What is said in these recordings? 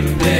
ein der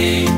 Yeah.